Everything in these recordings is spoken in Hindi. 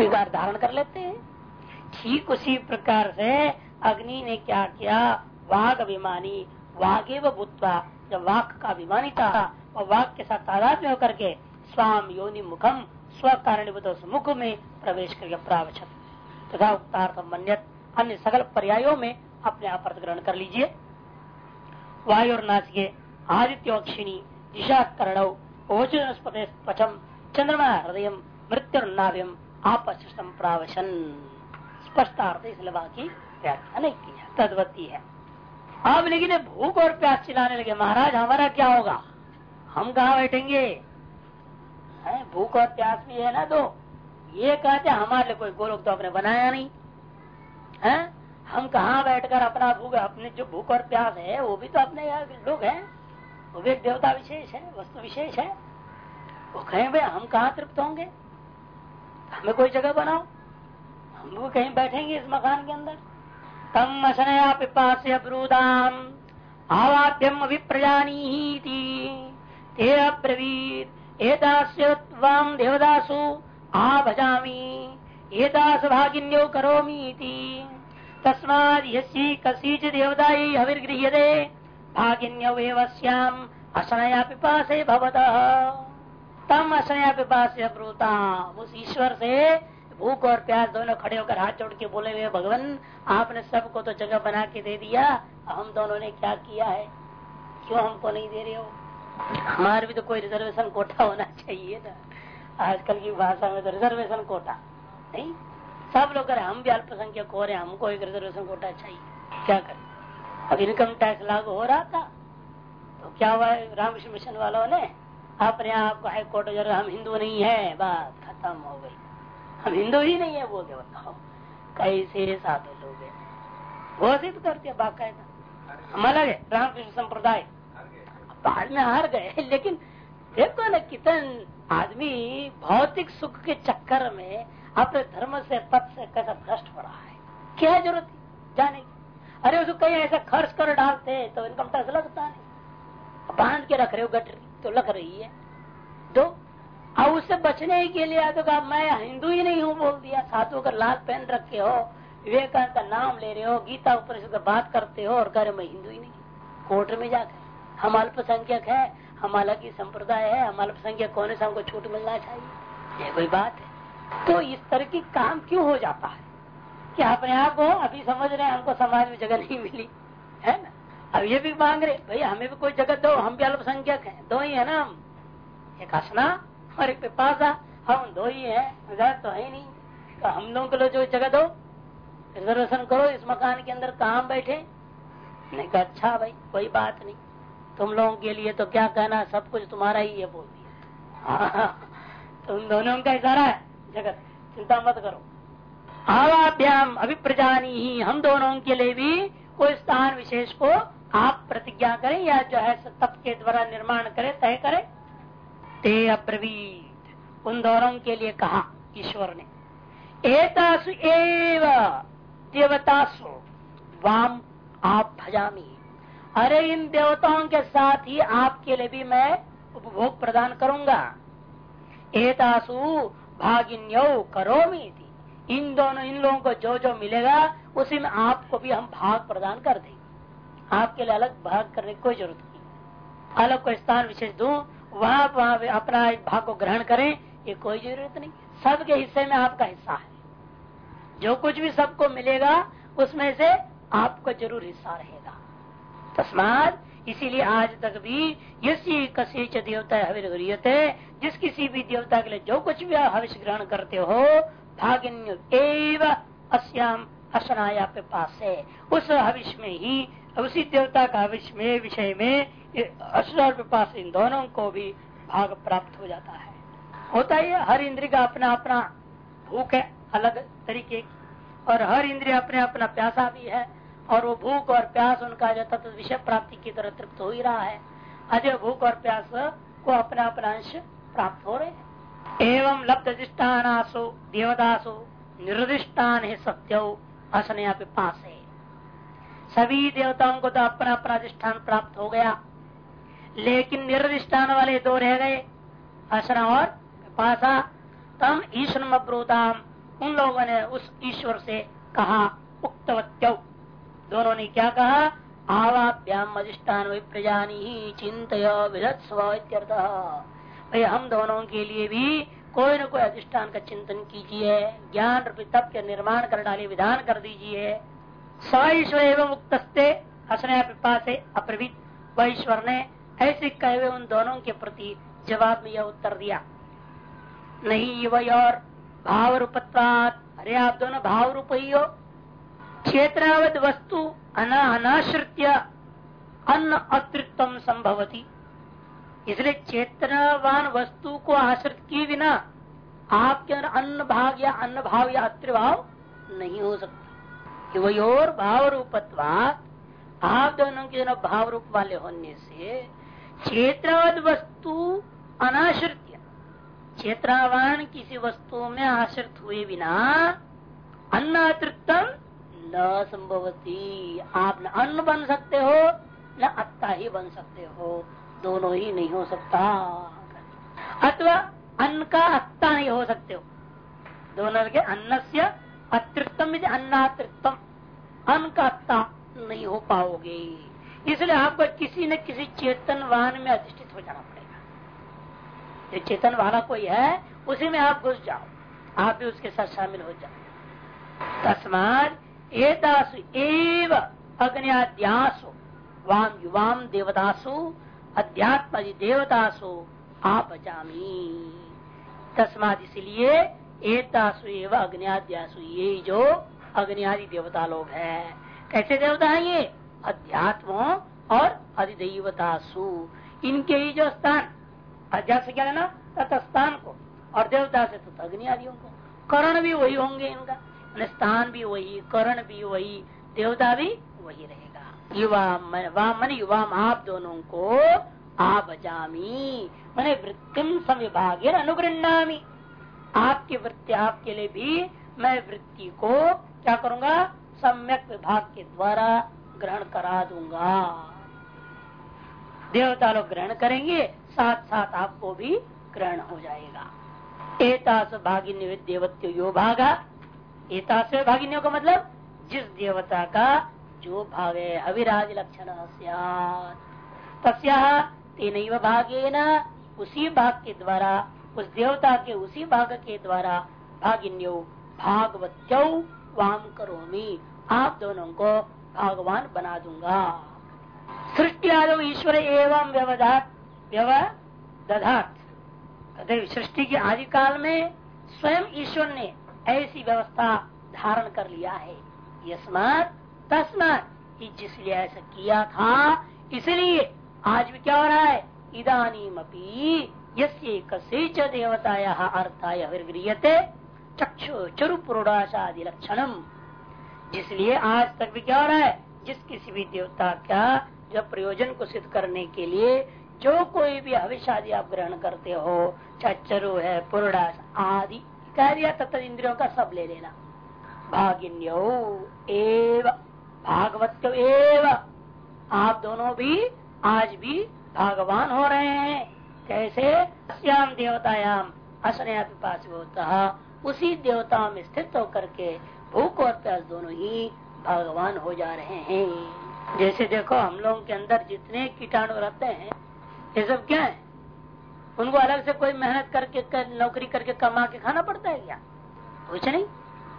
स्वीकार धारण कर लेते हैं। ठीक उसी प्रकार से अग्नि ने क्या किया? वाघ अभिमानी वाघे व भूतवा, जब वाघ का अभिमानी था और वाघ के साथ तादाद में होकर के स्वाम योनि मुखम स्व कारण मुख में प्रवेश करके प्रावचन तथा उक्तार्थ मन्यत, अन्य सकल पर्यायों में अपने आप ग्रहण कर लीजिए। वायु और नासिके आदित्योक्षिणी दिशा कर्ण पचम चंद्रमा हृदय मृत्यु नाभ्यम आपस्तम प्रावशन स्पष्टार्थ इसलिए बाकी व्याख्या नहीं की है, तदवती है। अब लेकिन भूख और प्यास चिल्लाने लगे। महाराज, हमारा क्या होगा? हम कहा बैठेंगे? भूख और प्यास भी है ना तो? ये कहते हमारे लिए कोई गोलोक तो आपने बनाया नहीं। है? हम कहा बैठकर अपना भूख, अपने जो भूख और प्यास है, वो भी तो अपने लोग हैं। वो भी देवता विशेष है, वस्तु विशेष है। वो कहें, भाई, हम कहा तृप्त होंगे? हमें कोई जगह बनाओ हम लोग कहीं बैठेंगे इस मकान के अंदर। तम अशनया पिपास ब्रूदाम आवाद्यम अभिप्रजानी ते अब्रवीत एतास्यम देवदासु आ भजामी एतास भागिन्यो करोमी तस्माद यसी कसीच देवदाई हविर्गृह्यते भागिन्यो एवस्याम अशनया पिपासे भवतः। तम अशनया पिपासे उस ईश्वर से भूख और प्यास दोनों खड़े होकर हाथ जोड़ के बोले हुए भगवान, आपने सबको तो जगह बना के दे दिया, हम दोनों ने क्या किया है? क्यों हमको नहीं दे रहे हो? हमारे भी तो कोई रिजर्वेशन कोटा होना चाहिए ना। आजकल की भाषा में तो रिजर्वेशन कोटा नहीं? सब लोग करें हम भी अल्पसंख्यक हो रहे हैं, हमको एक रिजर्वेशन कोटा चाहिए। क्या करें? अब इनकम टैक्स लागू हो रहा था तो क्या हुआ रामकृष्ण मिशन वालों ने अपने आप को हाईकोर्ट हम हिंदू नहीं है, बात खत्म हो गई। हम हिंदू ही नहीं है बोलते बताओ। कैसे साधु लोग घोषित करते बाकायदा। हम अलग है, रामकृष्ण संप्रदाय। बाद में हार गए, लेकिन देखो ना कितन आदमी भौतिक सुख के चक्कर में अपने धर्म से पद से कैसा भ्रष्ट पड़ा है। क्या ज़रूरत है जाने की? अरे उसको कहीं ऐसा खर्च कर डालते तो इनकम टैक्स लगता नहीं। बाँध के रख रहे हो गटरी तो लग रही है। दो अब उससे बचने के लिए तो कहा, मैं हिंदू ही नहीं हूँ बोल दिया। साधु का लाल पहन रखे हो, विवेकानंद का नाम ले रहे हो, गीता उपनिषद बात करते हो और कह रहे, मैं हिंदू ही नहीं कोर्ट में जाकर हम अल्पसंख्यक है, हम अलग ही संप्रदाय है, हम अल्पसंख्यक होने से हमको छूट मिलना चाहिए। ये कोई बात है। तो इस तरह की काम क्यों हो जाता है? कि अपने आप को अभी समझ रहे हैं, हमको समाज में जगह नहीं मिली। है ना? अब ये भी मांग रहे भाई हमें भी कोई जगह दो हम भी अल्पसंख्यक है। दो ही है ना हम? एक हसना और एक पिपासा। हम दो ही है तो है ही नहीं। तो हम लोगों के लिए जो जगह दो रिजर्वेशन करो इस मकान के अंदर कहा बैठे। नहीं कहा अच्छा भाई कोई बात नहीं। तुम लोगों के लिए तो क्या कहना सब कुछ तुम्हारा ही है बोल दिया। हाँ, तुम दोनों का इशारा है जगत चिंता मत करो। आवाभ्याम अभिप्रजानी ही हम दोनों के लिए भी कोई स्थान विशेष को आप प्रतिज्ञा करें या जो है तप के द्वारा निर्माण करें, तय करें? ते अब्रवीत उन दोनों के लिए कहा ईश्वर ने। एतासु एव देवतासु, वाम आप भजामी। अरे, इन देवताओं के साथ ही आपके लिए भी मैं उपभोग प्रदान करूँगा। एतासु भागिन्यो करोमी इन दोनों, इन लोगों को जो जो मिलेगा, उसी में आपको भी हम भाग प्रदान कर देंगे। आपके लिए अलग भाग करने की कोई ज़रूरत नहीं। अलग कोई स्थान विशेष दू, वहाँ वहाँ अपना एक भाग को ग्रहण करें, ये कोई ज़रूरत नहीं। सबके हिस्से में आपका हिस्सा है। जो कुछ भी सबको मिलेगा, उसमें से आपको ज़रूर हिस्सा रहेगा। तस्मात इसीलिए आज तक भी यसी कसी देवता हविर्ते जिस किसी भी देवता के लिए जो कुछ भी आप हविष ग्रहण करते हो, भागिन्य एव अस्याम असनाया पे पास है उस हविष में ही, उसी देवता का हविष में, विषय में असुर पास इन दोनों को भी भाग प्राप्त हो जाता है। होता है हर इंद्र का अपना अपना भूख है, अलग तरीके की। और हर इंद्रिय अपने अपना प्यासा भी है, और वो भूख और प्यास, उनका जो तत्व विषय प्राप्ति की तरह तृप्त हो ही रहा है। अजय भूख और प्यास को अपना अपना अंश प्राप्त हो रहे हैं। एवं लब्ध अधिष्ठानासु देवदासु, निर्दिष्टान है सत्यो। असनया पास। है सभी देवताओं को तो अपना अपना अधिष्ठान प्राप्त हो गया। लेकिन निर्दिष्टान वाले दो रह गए असना और पासा तम ईश्वर अब्रूताम उन लोगों ने उस ईश्वर से कहा, उक्तवत्यो। दोनों ने क्या कहा? आवाभ्याम अधिष्ठान प्रजानी चिंत विधत्स्व हम दोनों के लिए भी कोई न कोई अधिष्ठान का चिंतन कीजिए, ज्ञान रूपी तप के निर्माण कर डाले विधान कर दीजिए। स एवं मुक्त हसने पिपा से अप्रवित। वह ईश्वर ने ऐसे कहे उन दोनों के प्रति जवाब में यह उत्तर दिया, नहीं, वही और भाव रूपत्वात अरे, आप दोनों भाव रूप ही हो। क्षेत्रावत वस्तु अना अनाश्रित्य अन्न अतृत्व संभवती। इसलिए चेतनावान वस्तु को आश्रित किए बिना आपके अंदर अन्न भाग या अन्न भाव या अत्रिभाव नहीं हो सकता। वही और भाव रूपत्वात आप दोनों के भाव रूप वाले होने से क्षेत्रवद वस्तु अनाश्रित क्षेत्रवान किसी वस्तु में आश्रित हुए बिना अन्न अतृप्तम न संभवती। आप न अन्न बन सकते हो, न अत्ता ही बन सकते हो। दोनों ही नहीं हो सकता। अथवा अन्न का अत्ता नहीं हो सकते हो। दोनों के अन्न से अतृप्तम अन्नातृप्तम। अन्न का अत्ता नहीं हो पाओगे। इसलिए आपको किसी न किसी चेतनवान में अधिष्ठित हो जाना पड़ेगा। जो चेतन वाला कोई है, उसी में आप घुस जाओ। आप भी उसके साथ शामिल हो जाओ। तस्मात एतासु एव अग्नियाद्यासु। वाम युवाम देवदासु अध्यात्म देवतासु आप जामी तस्मात इसलिए एतासु एव अग्नियाद्यासु ये जो अग्नि देवता लोग है। कैसे देवता है ये? अध्यात्म और अधिदेवतासु। इनके ही जो स्थान। अध्यात्म से क्या लेना? तत्स्थान को। और देवता से तो अग्नि आदियों को। करण भी वही होंगे इनका। स्थान भी वही, करण भी वही, देवता भी वही रहेगा। युवा मन युवा आप दोनों को आप जामी मैंने वृत्तिम संविभाग अनुगृणामी आपकी वृत्ति आपके लिए भी मैं वृत्ति को क्या करूँगा? सम्यक विभाग के द्वारा ग्रहण करा दूँगा। देवता लोग ग्रहण करेंगे साथ साथ आपको भी ग्रहण हो जाएगा। एतास भागिन्य देवत्व यो भागा। एतास भागिन्यों का मतलब जिस देवता का जो है अविराज लक्षण तस्या तेन भागे न उसी भाग के द्वारा, उस देवता के उसी भाग के द्वारा भागिन्यो भागवत्यो वाम करोमी। आप दोनों को भगवान बना दूँगा। सृष्टि आदो ईश्वर एवं व्यवधात व्यवधात सृष्टि के आदि काल में स्वयं ईश्वर ने ऐसी व्यवस्था धारण कर लिया है। यस्मात तस्मात जिसलिए ऐसा किया था, इसलिए आज भी क्या हो रहा है? अपनी यसे देवताया अर्थाय चक्षु चरु पुरुषादि लक्षणम जिसलिए आज तक भी क्या हो रहा है? जिस किसी भी देवता का जो प्रयोजन को सिद्ध करने के लिए जो कोई भी आदि आप ग्रहण करते हो, चाहे चरु है पुरडास आदि कह दिया इंद्रियों का सब ले लेना। भागिन्यो एव। भागवत एव। आप दोनों भी आज भी भगवान हो रहे हैं। कैसे? श्याम देवतायाम असनया पास होता उसी देवताओं में स्थित होकर के भूख और प्यास दोनों ही भगवान हो जा रहे हैं। जैसे देखो हम लोगों के अंदर जितने कीटाणु रहते हैं ये सब क्या है? उनको अलग से कोई मेहनत करके कर, नौकरी करके कमा के खाना पड़ता है क्या? कुछ नहीं।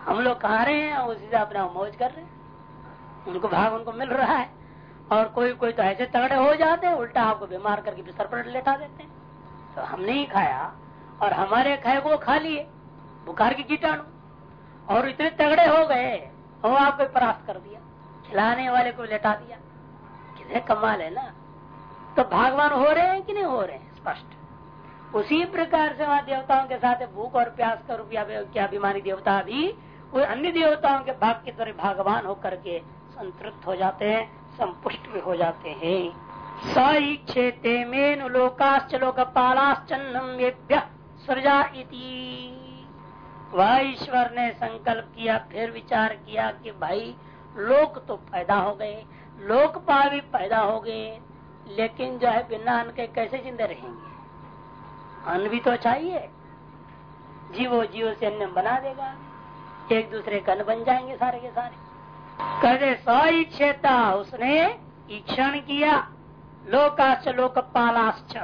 हम लोग खा रहे हैं? उसी से अपना मौज कर रहे हैं। उनको भाग उनको मिल रहा है। और कोई कोई तो ऐसे तगड़े हो जाते हैं, उल्टा आपको बीमार करके बिस्तर पर लेटा देते हैं। तो हमने ही खाया, और हमारे खाए को खा लिए, बुखार के कीटाणु। और इतने तगड़े हो गए, वो आपको परास्त कर दिया, खिलाने वाले को लेटा दिया। कितने कमाल है ना? तो भगवान हो रहे हैं कि नहीं हो रहे हैं? स्पष्ट। उसी प्रकार से वहाँ देवताओं के साथ भूख और प्यास का रूपया अभिमानी देवता भी अन्य देवताओं के भाग के द्वारा भगवान होकर के संतृप्त हो जाते हैं, संपुष्ट भी हो जाते हैं। क्षेत्र में लोकाश्च लोकपालाश्चन्नम सृजा इति। वह ईश्वर ने संकल्प किया, फिर विचार किया कि भाई, लोक तो पैदा हो गए लोकपाल भी पैदा हो गए, लेकिन जो है बिना अन्न के कैसे जिंदे रहेंगे? अन्न भी तो चाहिए जीवो जीव से अन्न बना देगा, एक दूसरे का अन्न बन जाएँगे सारे के सारे। कहते सईक्षेता उसने ईक्षण किया। लोकाश्च, लोकपालाश्च।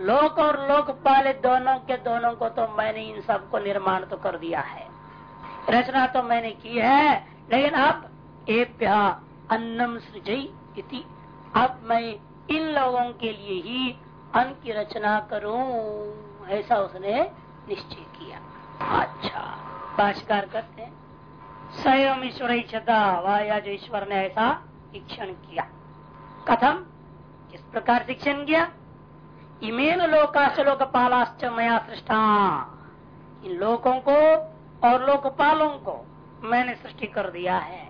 लोक और लोकपाल दोनों के दोनों को तो मैंने इन सबको निर्माण तो कर दिया है। रचना तो मैंने की है, लेकिन अब एप्य अन्नम सृजई इति। अब मैं इन लोगों के लिए ही अन्न की रचना करूँ, ऐसा उसने निश्चय किया। अच्छा भाष्यकार करते हैं। स्वयं ईश्वर इच्छता वह जो ईश्वर ने ऐसा शिक्षण किया। कथम? किस प्रकार शिक्षण किया? इमेन लोकाश लोकपालाश्च मया सृष्टा। इन लोगों को और लोकपालों को मैंने सृष्टि कर दिया है।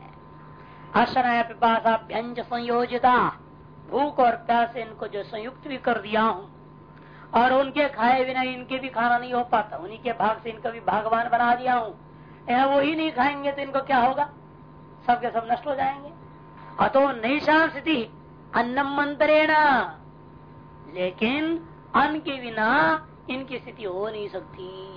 आश्रय पिपाशा व्यंज संयोजिता। भूख और प्यास इनको जो संयुक्त भी कर दिया हूँ। और उनके खाए बिना इनके भी खाना नहीं हो पाता। उन्हीं के भाग से इनका भी भागवान बना दिया हूँ। वो ही नहीं खाएँगे तो इनको क्या होगा? सबके सब नष्ट हो जाएँगे। अतो नैशा स्थिति अन्नम मंत्रेण। लेकिन अन्न के बिना इनकी स्थिति हो नहीं सकती।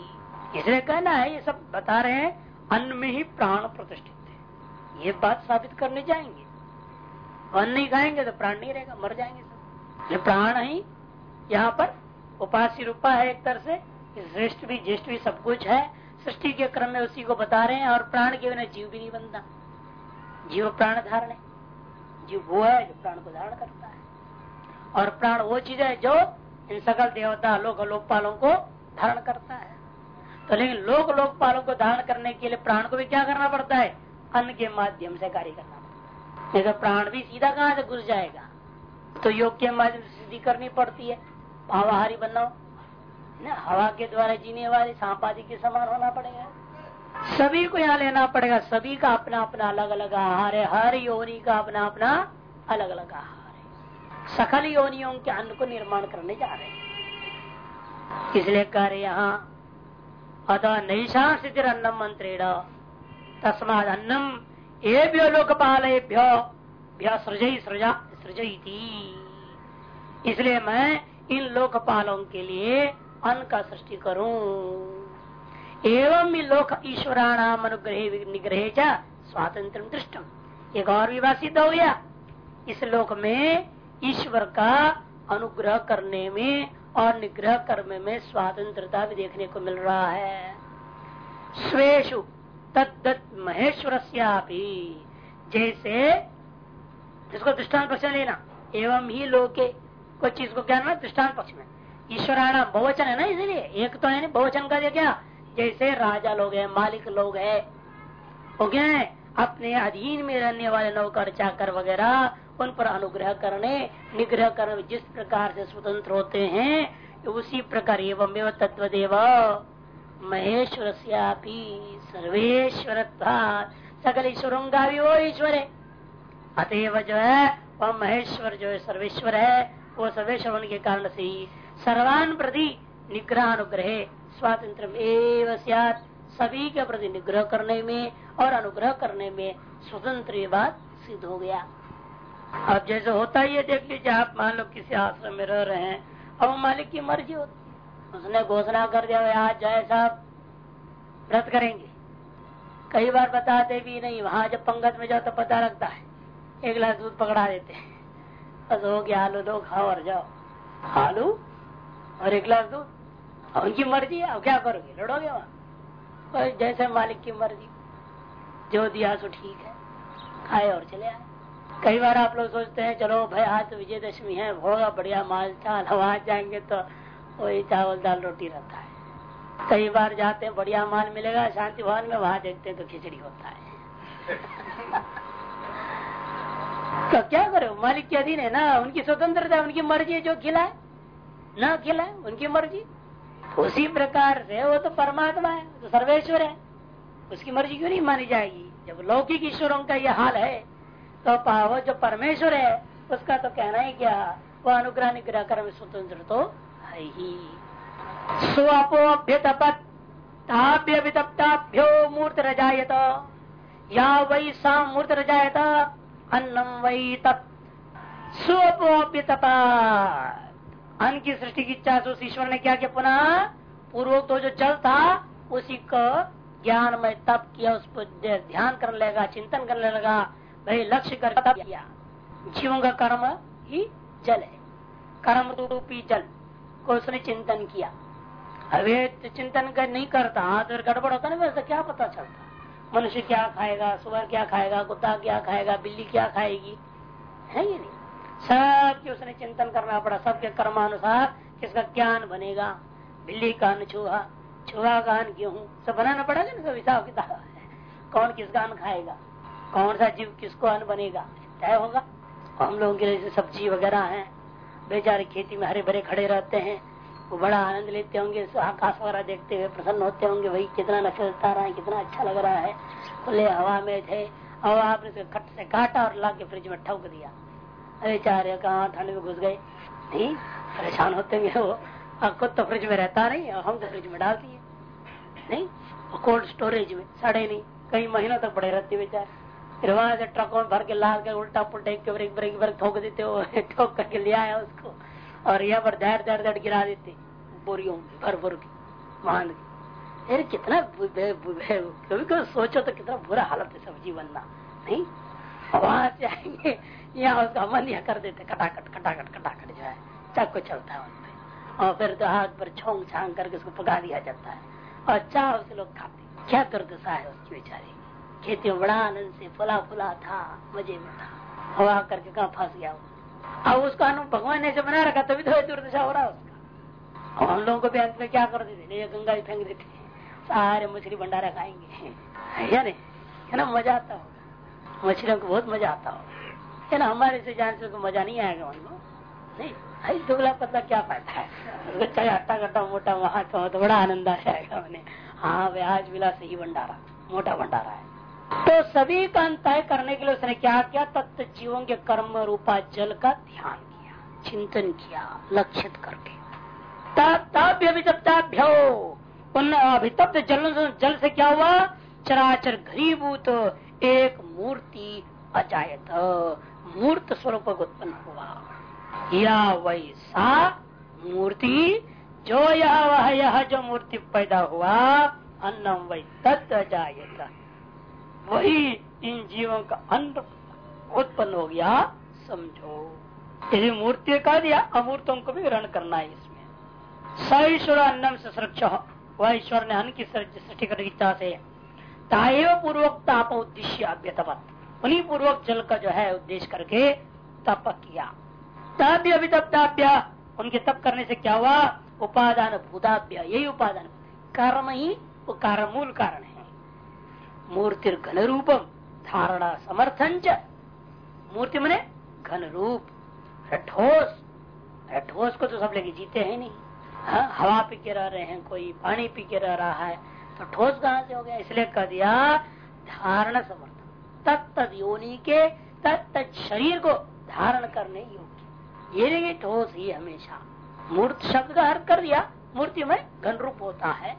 इसलिए कहना है, ये सब बता रहे हैं, अन्न में ही प्राण प्रतिष्ठित है। ये बात साबित करने जाएँगे। अन्न नहीं खाएँगे तो प्राण नहीं रहेगा, मर जाएँगे सब। ये प्राण ही यहाँ पर उपास्य रूपा है एक तरह से श्रेष्ठ भी, ज्येष्ठ भी सब कुछ है। सृष्टि के क्रम में उसी को बता रहे हैं और प्राण के बिना जीव भी नहीं बनता। जीव प्राण धारण है। जीव वो है जो प्राण को धारण करता है। और प्राण वो चीज़ है जो इन सकल देवता लोक लोकपालों को धारण करता है। तो लेकिन लोक लोकपालों को धारण करने के लिए प्राण को भी क्या करना पड़ता है? अन्न के माध्यम से कार्य करना पड़ता है। तो प्राण भी सीधा कहाँ से घुस जाएगा? तो योग के माध्यम से सिद्धि करनी पड़ती है। भावाहारी बनना हवा के द्वारा जीने वाले सांप आदि के समान होना पड़ेगा। सभी को यहाँ लेना पड़ेगा। सभी का अपना अपना अलग अलग आहार है। हर योनि का अपना अपना अलग अलग आहार है। सकल योनियों के अन्न को निर्माण करने जा रहे हैं। इसलिए कह रहे यहाँ, अतः नैशा स्थिति अन्नम मंत्रेण तस्माद अन्नम एभ्यो लोकपालेभ्यो सृजई सृजा सृजई इसलिए मैं इन लोकपालों के लिए अन्न का सृष्टि करूँ। एवं लोक ईश्वराणाम अनुग्रह निग्रह चा स्वातंत्र दृष्टम एक और विवाह सिद्ध हो गया। इस लोक में ईश्वर का अनुग्रह करने में और निग्रह कर्म में स्वतंत्रता भी देखने को मिल रहा है। स्वेशु तद्दत महेश्वर जैसे, इसको दृष्टान पक्ष लेना। एवं ही लोके कोई चीज़ को क्या दृष्टान पक्ष में। ईश्वराणा बहुवचन है ना इसलिए? एक तो है ना बहुवचन का क्या? जैसे राजा लोग है, मालिक लोग है, हो गया है? अपने अधीन में रहने वाले नौकर, चाकर वगैरह, उन पर अनुग्रह करने, निग्रह करने जिस प्रकार से स्वतंत्र होते हैं, उसी प्रकार एवं तत्वदेव महेश्वर सर्वेश्वर सकल ईश्वरों का भी वो ईश्वर है। अतएव जो है, वह महेश्वर जो है, सर्वेश्वर है, वो सर्वेश्वर के कारण से ही सर्वान प्रति निग्रह अनुग्रह स्वातंत्र सभी के प्रति निग्रह करने में और अनुग्रह करने में स्वतंत्र बात सिद्ध हो गया। अब जैसे होता ही है देख लीजिए आप मान लो किसी आश्रम में रह रहे हैं, अब मालिक की मर्ज़ी होती उसने घोषणा कर दिया आज जय साहब, व्रत करेंगे। कई बार बताते भी नहीं, वहाँ जब पंगत में जाओ तो पता लगता है, एक गिलास दूध पकड़ा देते हैं। बस हो गया, आलू दो, खाओ और जाओ। आलू? और एक गिलास दूध। उनकी मर्ज़ी है क्या करोगे? लड़ोगे वहाँ? जैसे मालिक की मर्ज़ी। जो दिया सो ठीक है। खाए और चले आए। कई बार आप लोग सोचते हैं, चलो भाई, आज तो विजयदशमी है होगा बढ़िया माल, चाल वहाँ जाएँगे तो वही चावल, दाल, रोटी रहता है। कई बार जाते हैं, बढ़िया माल मिलेगा, शांति भवन में वहाँ देखते हैं तो खिचड़ी होता है। तो क्या करो? मालिक के अधीन है ना, उनकी स्वतंत्रता, उनकी मर्ज़ी है जो खिलाए। न खिलाए उनकी मर्ज़ी। उसी प्रकार से वो तो परमात्मा है तो सर्वेश्वर है। उसकी मर्ज़ी क्यों नहीं मानी जाएगी? जब लौकिक ईश्वरों का यह हाल है तो वो जो परमेश्वर है, उसका तो कहना ही क्या, वह अनुग्रह निग्रह कर स्वतंत्र तो है ही। स्वापोभ्यतपत ताभ्य वितप्ताभ्यो मूर्त रजायत, या वही सा मूर्त रजायत अन्नम वही तत्। अन्न की सृष्टि की इच्छा से उस ईश्वर ने क्या किया? पुनः पूर्व तो जो जल था, उसी को ज्ञान में तप किया, उस पर ध्यान करने लगा, चिंतन करने लगा भाई लक्ष्य कर तप किया। जीवों का कर्म ही जल है। कर्म रूपी जल को उसने चिंतन किया। अवे चिंतन कर नहीं करता तो गड़बड़ होता ना, वैसे क्या पता चलता? मनुष्य क्या खाएगा सुबह क्या खाएगा, कुत्ता क्या खाएगा, बिल्ली क्या खाएगी? है ये नहीं? सबके उसने चिंतन करना पड़ा, सबके कर्मानुसार किसका ज्ञान बनेगा? बिल्ली का अन्न छुआ छुआ का अन्न गेहूँ, सब बनाना पड़ेगा ना सब हिसाब किताब कौन किसका अन्न खाएगा? कौन सा जीव किसको अन्न बनेगा? तय होगा। हम लोगों के लिए सब्ज़ी वगैरह है, बेचारे खेती में हरे भरे खड़े रहते हैं, वो बड़ा आनंद लेते होंगे आकाश वगैरह देखते हुए प्रसन्न होते होंगे, भाई, कितना नक्शा रहा है, कितना अच्छा लग रहा है, खुले हवा में थे और आपने खट से काटा और ला के फ्रिज में ठोक दिया। अरे चारे कहा ठंड में घुस गए? नहीं, परेशान होते हैं। वो खुद तो फ्रिज में रहता नहीं और हम तो फ्रिज में डाल दिए। नहीं कोल्ड स्टोरेज में सड़े नहीं, कई महीनों तक पड़े रहते बेचारे। फिर वहाँ से ट्रकों में भर के लाल के उल्टा पुलटा के ब्रेक ब्रेक ब्रेक ठोक देते हो, ठोक करके ले आया उसको। और यहाँ पर दर दर दर गिरा देते, बोरियों भर भर के के। अरे कितना कभी कभी सोचो तो कितना बुरा हालत है सब्ज़ी बनना। नहीं वहाँ से आएँगे यहाँ उसका मन यह कर देते, कटाकट कटाकट कटाकट जो है। चक्को चलता है उनपे और फिर तो हाथ पर छोंग छांग करके उसको पका दिया जाता है। और चाह उसे लोग खाते क्या दुर्दशा है उसकी बेचारी। खेती में बड़ा आनंद से फुला फुला था, मज़े में था। हवा करके कहा फंस गया अब उसका अनु भगवान ने ऐसे बना रखा, तभी तो दुर्दशा हो रहा है उसका। और हम लोगों को भी अंत में क्या कर देते ये गंगा फेंक देते सारे मछली भंडारा खाएँगे। है नहीं? है ना? मज़ा आता होगा। मछलियों को बहुत मज़ा आता होगा है ना, हमारे से जान से तो मज़ा नहीं आएगा उनको। नहीं दुबला पतला क्या फ़ायदा है? चाहे हट्टा मोटा वहाँ तो बड़ा आनंद आ जाएगा उन्हें। हाँ वे आज मिला सही भंडारा, मोटा भंडारा है। तो सभी का तय करने के लिए उसने क्या किया? तत्व जीवों के कर्म रूपा जल का ध्यान किया, चिंतन किया, लक्षित करके। अभितप्त जल जल से क्या हुआ? चराचर घरीभूत एक मूर्ति अजायत, मूर्त स्वरूप उत्पन्न हुआ। या वैसा मूर्ति जो यह वह यह जो मूर्ति पैदा हुआ, अन्नम वही तत्व अजायत। वही इन जीवों का अन्न उत्पन्न हो गया, समझो। यदि मूर्ति का दिया, अमूर्तों को भी ग्रहण करना है इसमें। सईश्वर अन्नम से सुरक्षा वह ईश्वर ने अन्न की सृष्टि करने की इच्छा से ताएव पूर्वक ताप उद्देश्य अभ्यतपत उन्हीं पूर्वक जल का जो है उद्देश्य करके तप किया। तब अभी अभितप्ताभ्य, उनके तप करने से क्या हुआ? उपादान भूताभ्य, यही उपादान। कर्म ही वो कारण, मूल कारण है। मूर्ति घन रूपम धारणा समर्थन च मूर्ति मने घन रूप ठोस ठोस को तो सब लेके जीते हैं नहीं। हा? हवा पी के रह रहे हैं कोई, पानी पी के रह रहा है। तो ठोस कहाँ से हो गया, इसलिए कह दिया, धारण समर्थन तत्त योनि के, तत्त शरीर को धारण करने योग्य। ये नहीं ठोस ही हमेशा। मूर्त शब्द का अर्थ कर दिया, मूर्ति में घन रूप होता है।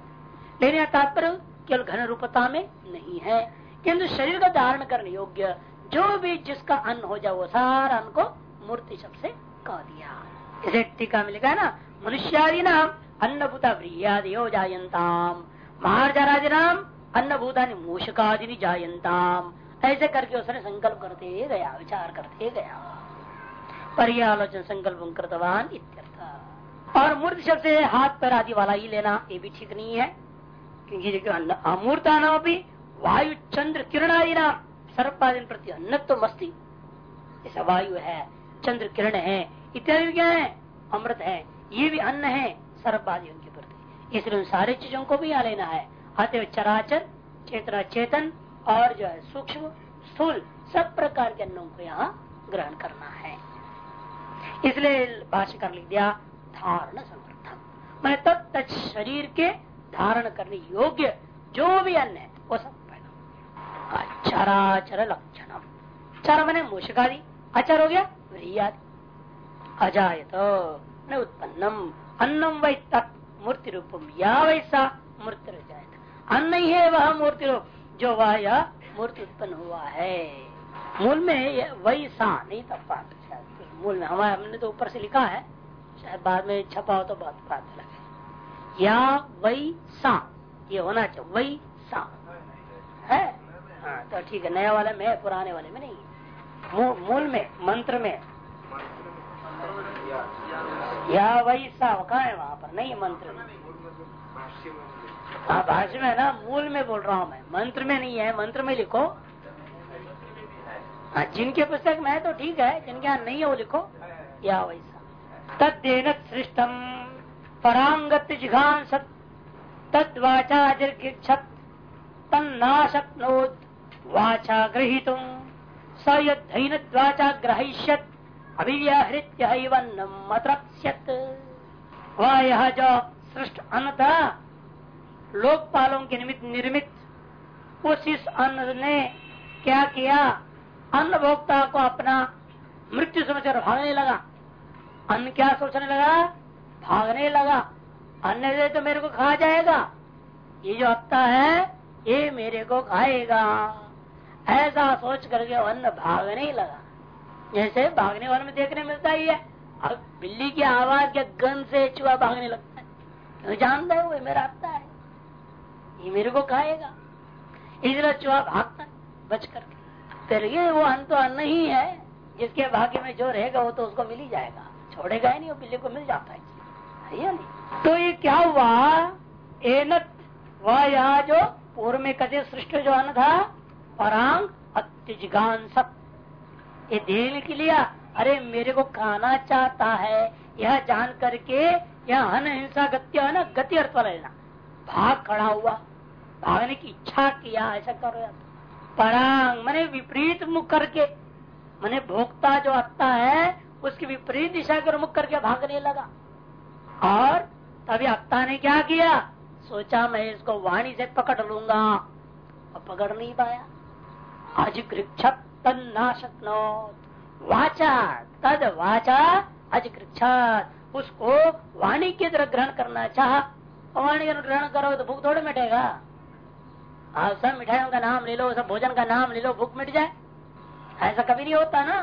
लेकिन तात्पर्य केवल घन रूपता में नहीं है, किंतु शरीर का धारण करने योग्य, जो भी जिसका अन्न हो जाए, वो सारा अन्न को मूर्ति शब्द से कह दिया। इसे टीका में लिखा है ना, मनुष्यादि नाम, अन्नभूता व्रियादि हो जायंताम महाराजा नाम अन्नभूता मूषकादि जायंताम ऐसे करके उसने संकल्प करते गया, विचार करते गया। पर्यालोचन संकल्प कृतवान और मूर्ति शब्द से हाथ पैर आदि वाला ही लेना, ये भी ठीक नहीं है। क्योंकि अमूर्ता नाम भी, वायु, चंद्र, किरण आदि नाम सर्पादि प्रति अन्नत्व मस्ती। ऐसा वायु है, चंद्र, किरण है, इत्यादि क्या है? अमृत है, ये भी अन्न है सर्पादि इसलिए उन सारे चीज़ों को भी यहाँ लेना है। अतः चराचर, चेतना चेतन और जो है सूक्ष्म, स्थूल, सब प्रकार के अन्नों को यहाँ ग्रहण करना है। इसलिए भाष्य कर लिख दिया, धारण समर्थन मैंने तब तक शरीर के धारण करने योग्य जो भी अन्न है, वो सब पैदा अचराचर लक्षण चर मैंने मूषकादि। अचर हो गया, व्रियादि। अजायत उत्पन्नम। अन्नम वै तत्। मूर्ति रूपम या वैसा मूर्ति जायत अन्न ही है वह मूर्ति रूप जो वह यह मूर्ति उत्पन्न हुआ है। मूल में वही सा नहीं तब बात मूल में हमारे हमने तो ऊपर से लिखा है। शायद बाद में छपा हो तो बात बात लगे या वही सा। ये होना चाहिए। वही सा। है? हाँ तो ठीक है। नया वाले में पुराने वाले में नहीं मूल में, मंत्र में। या वही सा कहा है वहाँ पर? नहीं, मंत्र हाँ भाष्य में ना, मूल में बोल रहा हूँ मैं। मंत्र में नहीं है, मंत्र में लिखो। हाँ जिनके पुस्तक में है तो ठीक है, जिनके यहाँ नहीं है वो लिखो। या वैसा तदेन सृष्टम परांगत जिघान सत तद वाचा दीर्घिक्षत वाचा गृहित स यन वाचा ग्रहिष्यत अभिव्याहृत्य मत्रप्स्यत वह यह जो सृष्ट अन्न था लोकपालों के निमित्त निर्मित, उस इस अन्न ने क्या किया? अन्न भोक्ता को अपना मृत्यु समझकर भागने लगा। अन्न क्या सोचने लगा? भागने लगा। अन्न से तो मेरे को खा जाएगा। ये जो अत्ता है, ये मेरे को खाएगा। ऐसा सोच करके अन्न भागने लगा। जैसे भागने वाले में देखने मिलता ही है। अब बिल्ली की आवाज़ के गन से चूहा भागने लगता है। जानता है वो मेरा अत्ता है? ये मेरे को खाएगा। इसलिए चूहा भागता बच करके फिर ये वो अन्न तो अन्न ही है जिसके भाग्य में जो रहेगा वो तो उसको मिल ही जाएगा। छोड़ेगा ही नहीं, वो बिल्ली को मिल जाता है। तो ये क्या हुआ? एनत, वह यहाँ जो पूर्व में कथे सृष्टि जो अन्न था, परांग अत्यजगान सत ये देने के लिए, अरे मेरे को खाना चाहता है, यह जान करके यह अन हिंसा गति है ना गति अर्थ वाला लेना भाग खड़ा हुआ, भागने की इच्छा किया, ऐसा करो परांग, मैंने विपरीत मुख करके, मैंने भोक्ता जो आता है, उसकी विपरीत दिशा कर मुख करके भागने लगा। और तभी अत्ता ने क्या किया? सोचा, मैं इसको वाणी से पकड़ लूँगा। और पकड़ नहीं पाया। आज वाचा, तद वाचा अजिकृक्षत उसको वाणी की तरह ग्रहण करना चाह वाणी ग्रहण करो तो भूख थोड़े मिटेगा। आप सब मिठाइयों का नाम ले लो, सब भोजन का नाम ले लो, भूख मिट जाए। ऐसा कभी नहीं होता ना।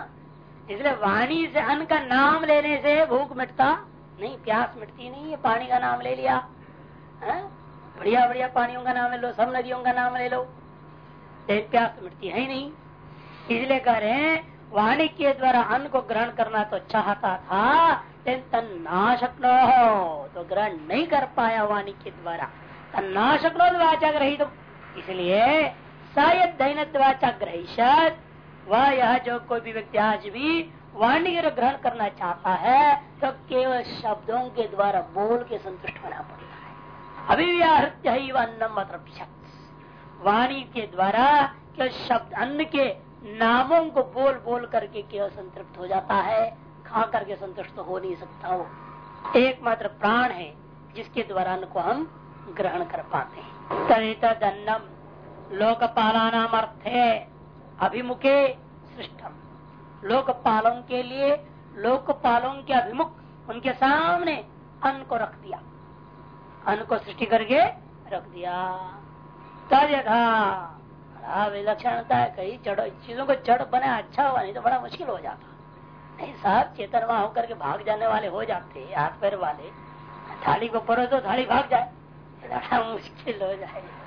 इसलिए वाणी से अन्न का नाम लेने से भूख मिटता नहीं, प्यास मिटती नहीं है पानी का नाम ले लिया। बढ़िया बढ़िया पानियों का नाम ले लो, सब नदियों का नाम ले लो। प्यास मिटती है ही नहीं। इसलिए कह रहे हैं वाणी के द्वारा अन्न को ग्रहण करना तो चाहता था लेकिन हो तो ग्रहण नहीं कर पाया वाणी के द्वारा। तन्नाशक वाचा ग्रहित इसलिए शायद दैनवाचा ग्रहिशत वह यह जो कोई भी व्यक्ति आज भी वाणी ग्रहण करना चाहता है तो केवल शब्दों के द्वारा बोल के संतुष्ट होना पड़ता है। अभिव्याहृत्य ही अन्नम वाणी के द्वारा केवल शब्द अन्न के नामों को बोल बोल करके केवल संतृप्त हो जाता है, खा करके संतुष्ट हो नहीं सकता वो। एकमात्र प्राण है जिसके द्वारा अन्न को हम ग्रहण कर पाते हैं। तदितन्नम लोकपाला नाम अर्थ है अभिमुखे सृष्टम। लोकपालों के लिए, लोकपालों के अभिमुख उनके सामने अन्न को रख दिया। अन्न को सृष्टि करके रख दिया। तद यथा विलक्षणता है कई जड़ चीज़ों को जड़ बने अच्छा हुआ नहीं तो बड़ा मुश्किल हो जाता नहीं साहब चेतन वहाँ होकर के भाग जाने वाले हो जाते हाथ पैर वाले थाली को परो तो थाली भाग जाए बड़ा मुश्किल हो जाएगा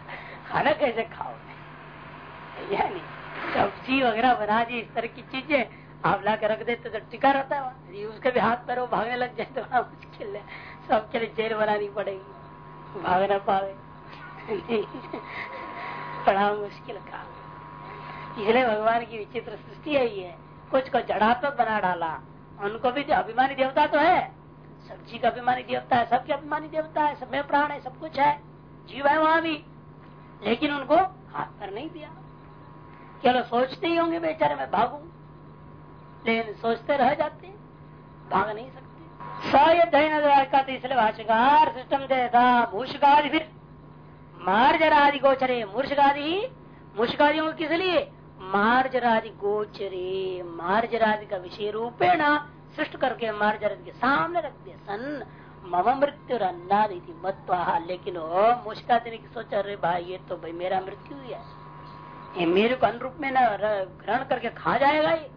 खाना कैसे खाओ यानी सब्ज़ी वगैरह बना दी इस तरह की चीज़ें आप ला के रख देते तो टिका रहता है उसके भी हाथ पैर वो भागने लग जाए तो बड़ा मुश्किल है सबके लिए जेल बनानी पड़ेगी भाग ना पावे बड़ा मुश्किल काम इसलिए भगवान की विचित्र सृष्टि है ये। कुछ को जड़ात्मक बना डाला। उनको भी अभिमानी देवता तो है। सब्ज़ी का अभिमानी देवता है, सबके अभिमानी देवता है, सब में प्राण है, सब कुछ है। जीव है वहाँ भी। लेकिन उनको हाथ पर नहीं दिया। केवल सोचते ही होंगे, बेचारे, मैं भागू। लेकिन सोचते रह जाते, भाग नहीं सकते। सयन इसलिए भाष्यकार, सिस्टम था मूषकादि फिर मार्जरादि गोचरे मूर्षकादि मूषकादियों किस लिए? मार्जरादि गोचरे। मार्जरादि का विषय रूपेण सृष्ट करके मार्जरादि के सामने रख दिया। सन मम मृत्यु अन्नादि मत्वा। लेकिन मुश्कादि ने सोचा, अरे भाई, ये तो भाई मेरा मृत्यु ही है। ये मेरे को अनुरूप में न ग्रहण करके खा जाएगा ये।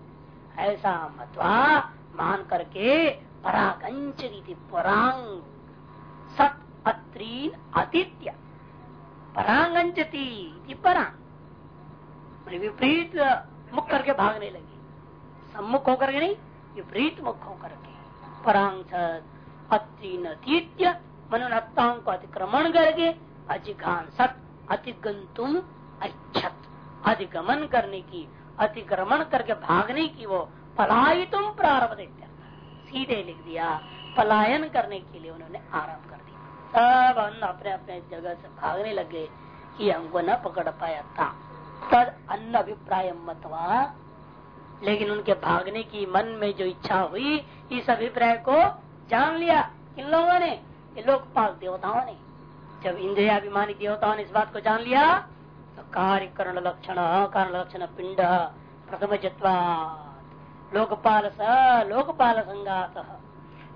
ऐसा मतवा मान करके परागंच परांग सत अत्रीन आतिथ्य परांगंचती परांग विपरीत मुख करके भागने लगी। सम्मुख होकर के नहीं, विपरीत मुख होकर के। परांग अतीत्य मनोनताओं को अतिक्रमण करके अजिघांसत अतिगंतुम अच्छत। अधिगमन करने की, अतिक्रमण करके भागने की वो पलायितुम प्रारंभ देते सीधे लिख दिया, पलायन करने के लिए उन्होंने आरंभ सब अन्न अपने अपने जगह से भागने लगे कि हमको न पकड़ पाया था। तद अन्न अभिप्राय मतवा। लेकिन उनके भागने की मन में जो इच्छा हुई, इस अभिप्राय को जान लिया इन लोगों ने ये लोकपाल देवताओं ने। जब इंद्रियाभिमानी देवताओं ने इस बात को जान लिया तो कार्य करण लक्षण कारण लक्षण, पिंड, प्रथम जत्वा लोकपाल स लोकपाल संगात।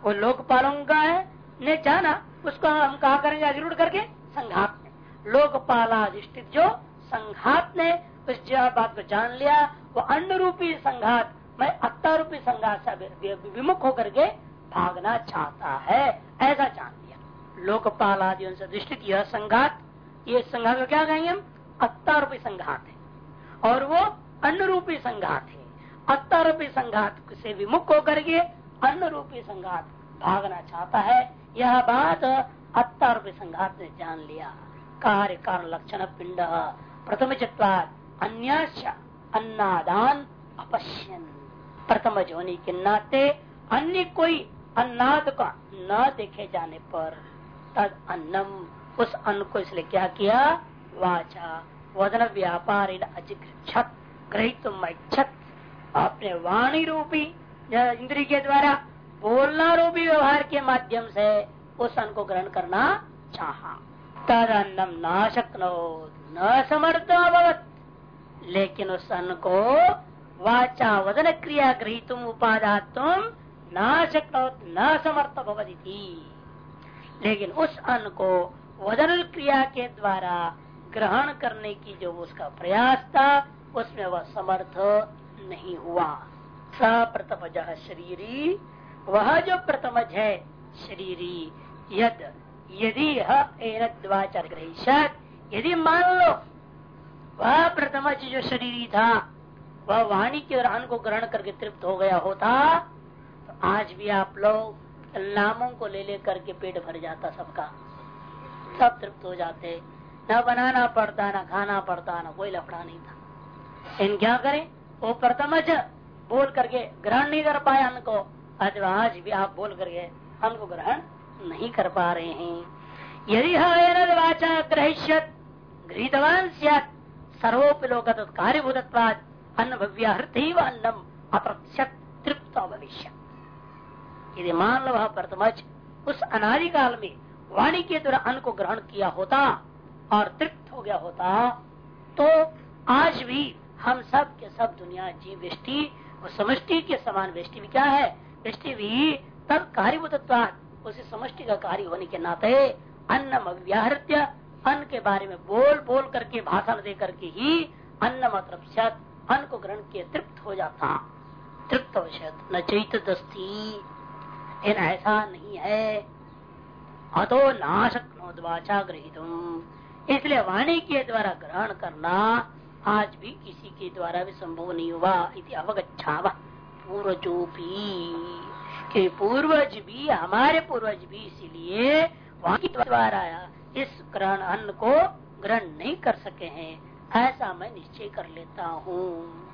वो लोकपालों का है, ने जाना। उसको हम कहा करेंगे अग्रूढ़ करके? संघात में। लोकपालाधिष्ठित जो संघात ने उस बात को जान लिया, वो अन्न रूपी संघात, मैं अत्ता रूपी संघात से विमुख होकर के भागना चाहता है, ऐसा जान लिया। लोकपाल आदि से अधिष्ठित यह संघात, ये संघात को क्या कहेंगे हम? अत्ता रूपी संघात है। और वो अन्न रूपी संघात है। अत्ता रूपी संघात से विमुख होकर के अन्न रूपी संघात भागना चाहता है, यह बात अत्ता रूपी संघात ने जान लिया। कार्य कारण लक्षण पिंड, प्रथम चतवार अन्य अन्नादान अपश्यन। प्रथम जोनी के नाते अन्य कोई अन्नाद का न देखे जाने पर तद अन्नम, उस अन्न को इसलिए क्या किया? वाचा, वदन व्यापार ग्रहित अपने वाणी रूपी इंद्री के द्वारा बोलना रूपी व्यवहार के माध्यम से उस अन्न को ग्रहण करना चाहा। तद अन्नम न शक्नो न समर्थ अभवत। लेकिन उस अन्न को वाचा वदन क्रिया गृहित उपादा तुम न शक्नो न समर्थ भवती लेकिन उस अन्न को वदन क्रिया के द्वारा ग्रहण करने की जो उसका प्रयास था, उसमें वह समर्थ नहीं हुआ। स प्रथमज शरीरी वह जो प्रथमज है शरीरी, यद, यदि यदि मान लो, वह प्रथमज जो शरीरी था, वह वाणी के अन्न को ग्रहण करके तृप्त हो गया होता तो आज भी आप लोग नामों को ले लेकर के पेट भर जाता सबका। सब तृप्त हो जाते। न बनाना पड़ता, न खाना पड़ता, न कोई लफड़ा नहीं था। इन क्या करें? वो प्रथमज बोल करके ग्रहण नहीं कर पाए अन्न को। आज भी आप बोल करके अन्न को ग्रहण नहीं कर पा रहे हैं। यदि वाचा ग्रहिष्यत गृहवान सर्वोपलोक कार्यभूतत्वाद अन्न भव्याहृत अन्नम अप्रत्यत तृप्त भविष्य यदि मान लो वह प्रथमज उस अनादिकाल में वाणी के द्वारा अन्न को ग्रहण किया होता और तृप्त हो गया होता तो आज भी हम सब के सब दुनिया जीव वृष्टि और समष्टि के समान वृष्टि भी क्या है? वृष्टि भी तब कार्य उसी समष्टि का कार्य होने के नाते अन्न अव्याहृत्य अन्न के बारे में बोल बोल करके भाषण दे करके ही अन्न मतलब अन्न को ग्रहण किए तृप्त हो जाता। तृप्त अवशत न चैत दस्ती ऐसा नहीं है। अतो नाशक्नोदवाचा ग्रहित। इसलिए वाणी के द्वारा ग्रहण करना आज भी किसी के द्वारा भी संभव नहीं हुआ इति अवगछा पूर्वजोपी। के पूर्वज भी, हमारे पूर्वज भी इसीलिए वहाँ द्वारा इस ग्रहण अन्न को ग्रहण नहीं कर सके हैं। ऐसा मैं निश्चय कर लेता हूँ।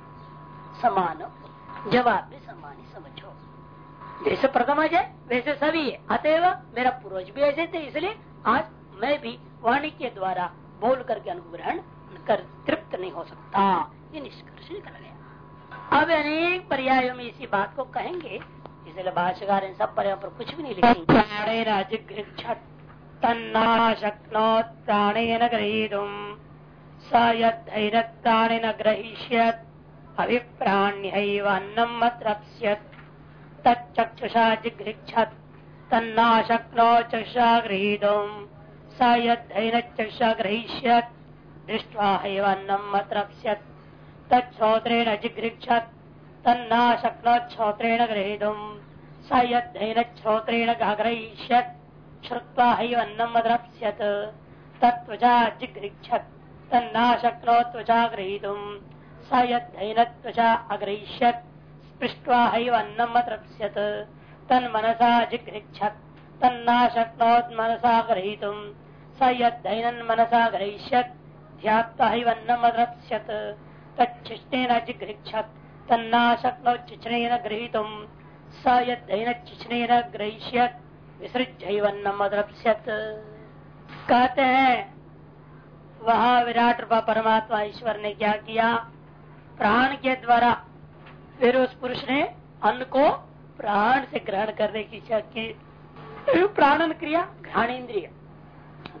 समान जवाब भी समान ही समझो। जैसे प्रथम है, वैसे सभी है। अतएव मेरा पूर्वज भी ऐसे थे, इसलिए आज मैं भी वाणी के द्वारा बोल करके अनुग्रहण कर तृप्त नहीं हो सकता। ये निष्कर्ष निकल गया। अब अनेक पर्यायों में इसी बात को कहेंगे इसलिए भाष्यकार इन सब पर्यायों पर कुछ भी नहीं लिखेंगे। तन्ना शक्नोत प्राणेन ग्रहीतुम। स यद्धैरत्ताणेन ग्रहीष्यत्। अभिप्राण्यैवन्नम् अत्रप्स्यत् तच्चक्षुषा जिघृक्षत तन्ना शक्नो चक्षुषा गृहीतुम स यद्धैरचक्षुषा ग्रहीष्यत्। दृष्ट्वा हैवन्नम् अत्रप्स्यत् तच्छोत्रेण जिघृक्षत तन्ना शक्नोच्छोत्रेण ग्रहीतुम। स यद्धैरच्छोत्रेण ग्रहीष्यत् श्रुत्वा हैवन्नम् अद्रप्स्यत्। तत्वचा जिघ्रिक्षत तन्ना शक्नो त्वचा गृहीत स यन त्वचा अग्रहीष्यत, स्पृष्ट्वा अन्नम तृप्स्यत तन मनसा जिघ्रिक्षत तन्ना शक्नोत मनसा गृहीत स यन मनसा गृहीष्यत ध्यात्वा अन्नम तृप्स्यत तच्छिष्टेन जिघ्रिक्षत स चिचनेन ग्रहिष्यत कहते हैं, वह विराट रूपा परमात्मा ईश्वर ने क्या किया? प्राण के द्वारा फिर उस पुरुष ने अन्न को प्राण से ग्रहण करने की इच्छा की। प्राणन क्रिया, घ्राणेन्द्रिय।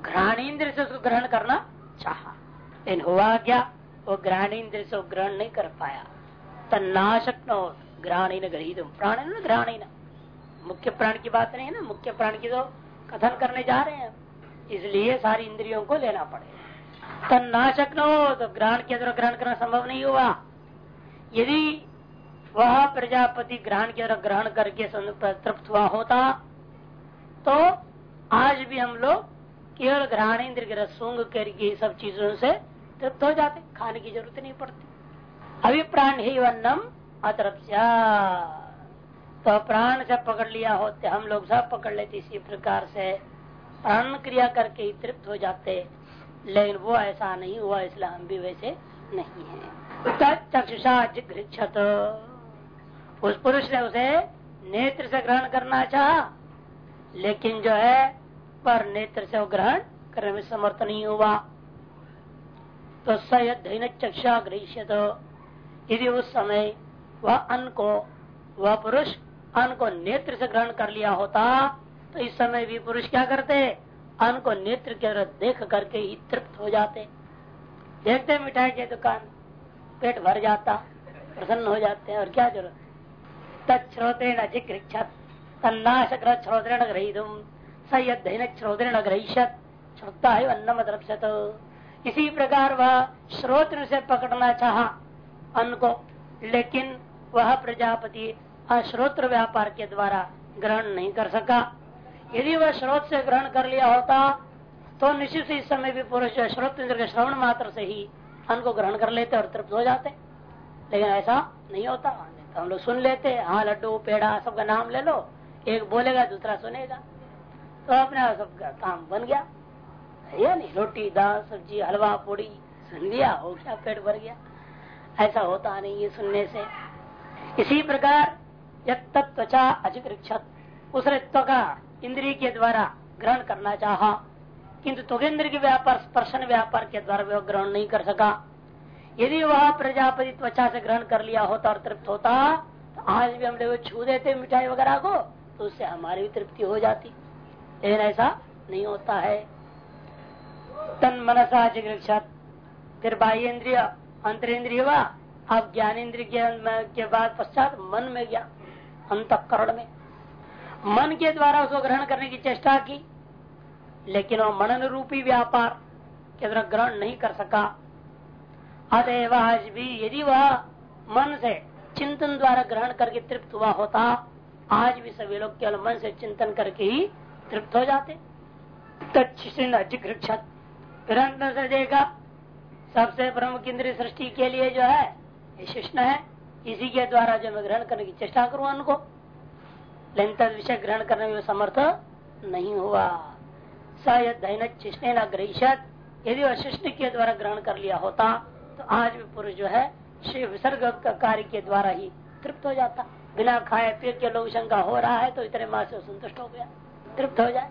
घ्राणेन्द्र से उसको ग्रहण करना चाहा। लेकिन हुआ क्या? वो ग्रहण इंद्र से ग्रहण नहीं कर पाया। तन्नाशक न ग्रहणी न ग्रही प्राण न ग्रहणी न मुख्य प्राण की बात नहीं है ना? मुख्य प्राण की तो कथन करने जा रहे हैं। इसलिए सारी इंद्रियों को लेना पड़ेगा। तन्नाशक न हो तो ग्रहण के द्वारा ग्रहण करना संभव नहीं हुआ। यदि वह प्रजापति ग्रहण के द्वारा ग्रहण करके तृप्त हुआ होता तो आज भी हम लोग केवल ग्रहण इंद्र के रसूंग करके सब चीज़ों से तृप्त हो जाते, खाने की ज़रूरत नहीं पड़ती। अभी प्राण ही वन्नम अतरप्या तो प्राण से पकड़ लिया होते, हम लोग सब पकड़ लेते इसी प्रकार से। प्राण क्रिया करके ही तृप्त हो जाते। लेकिन वो ऐसा नहीं हुआ, इसलिए हम भी वैसे नहीं है। चक्षुषा जिघ्रिक्षत उस पुरुष ने उसे नेत्र से ग्रहण करना चाहा, लेकिन जो है, पर नेत्र से वो ग्रहण करने में समर्थ नहीं हुआ। तो सयन चक्षा गृहिष्यत यदि उस समय वह अन्न को वह पुरुष अन्न को नेत्र से ग्रहण कर लिया होता। तो इस समय भी पुरुष क्या करते? अन्न को नेत्र के देख करके ही तृप्त हो जाते। देखते मिठाई के दुकान, पेट भर जाता, प्रसन्न हो जाते हैं। और क्या ज़रूरत? तत्रोत्रेण जिघ्रिक्षत तन्नाश श्रोत्रेण ग्रहीतुम। सयन श्रोत्रेण ग्रहिष्यत श्रोता है अन्नम द्रप्यत इसी प्रकार वह श्रोत्र से पकड़ना चाहा अन्न को लेकिन वह प्रजापति अश्रोत्र व्यापार के द्वारा ग्रहण नहीं कर सका। यदि वह स्रोत से ग्रहण कर लिया होता तो निश्चित इस समय भी पुरुष श्रोत के श्रवण मात्र से ही अन्न को ग्रहण कर लेते और तृप्त हो जाते। लेकिन ऐसा नहीं होता तो हम लोग सुन लेते हाँ लड्डू, पेड़ा, सबका नाम ले लो, एक बोलेगा, दूसरा सुनेगा। तो अपने सबका काम बन गया। या नहीं रोटी, दाल, सब्ज़ी, हलवा, पूड़ी सुन लिया हो गया पेट भर गया। ऐसा होता नहीं है सुनने से। इसी प्रकार त्वचा अचिकृक्षत उस त्व का इंद्रिय के द्वारा ग्रहण करना चाहा, किंतु त्वेंद्र के व्यापार, स्पर्शन व्यापार के द्वारा वह ग्रहण नहीं कर सका। यदि वह प्रजापति त्वचा से ग्रहण कर लिया होता और तृप्त होता तो आज भी हम लोग छू देते मिठाई वगैरह को तो उससे हमारी भी तृप्ति हो जाती। लेकिन ऐसा नहीं होता है। तन मनसा जिग्रक्षत फिर बाह्य इंद्रिय अंतरेन्द्रिय हुआ, अब ज्ञानेन्द्रिय के बाद पश्चात मन में गया, अंतकरण में। मन के द्वारा उसको ग्रहण करने की चेष्टा की, लेकिन वह मनन रूपी व्यापार के द्वारा ग्रहण नहीं कर सका। अतएव आज भी यदि वह मन से चिंतन द्वारा ग्रहण करके तृप्त हुआ होता, आज भी सभी लोग केवल मन से चिंतन करके ही तृप्त हो जाते। तत्त फिर देखा, सबसे प्रमुख इंद्रिय सृष्टि के लिए जो है, ये शिष्ण है। इसी के द्वारा जो मैं ग्रहण करने की चेष्टा करूँ उनको, लेकिन विषय ग्रहण करने में समर्थ नहीं हुआ। सैन शिष्ण न ग्रहिष्यत यदि वह शिष्ण के द्वारा ग्रहण कर लिया होता तो आज भी पुरुष जो है शिव विसर्ग कार्य के द्वारा ही तृप्त हो जाता। बिना खाए पिए के लोग शंका हो रहा है तो इतने मास संतुष्ट हो गया, तृप्त हो जाए।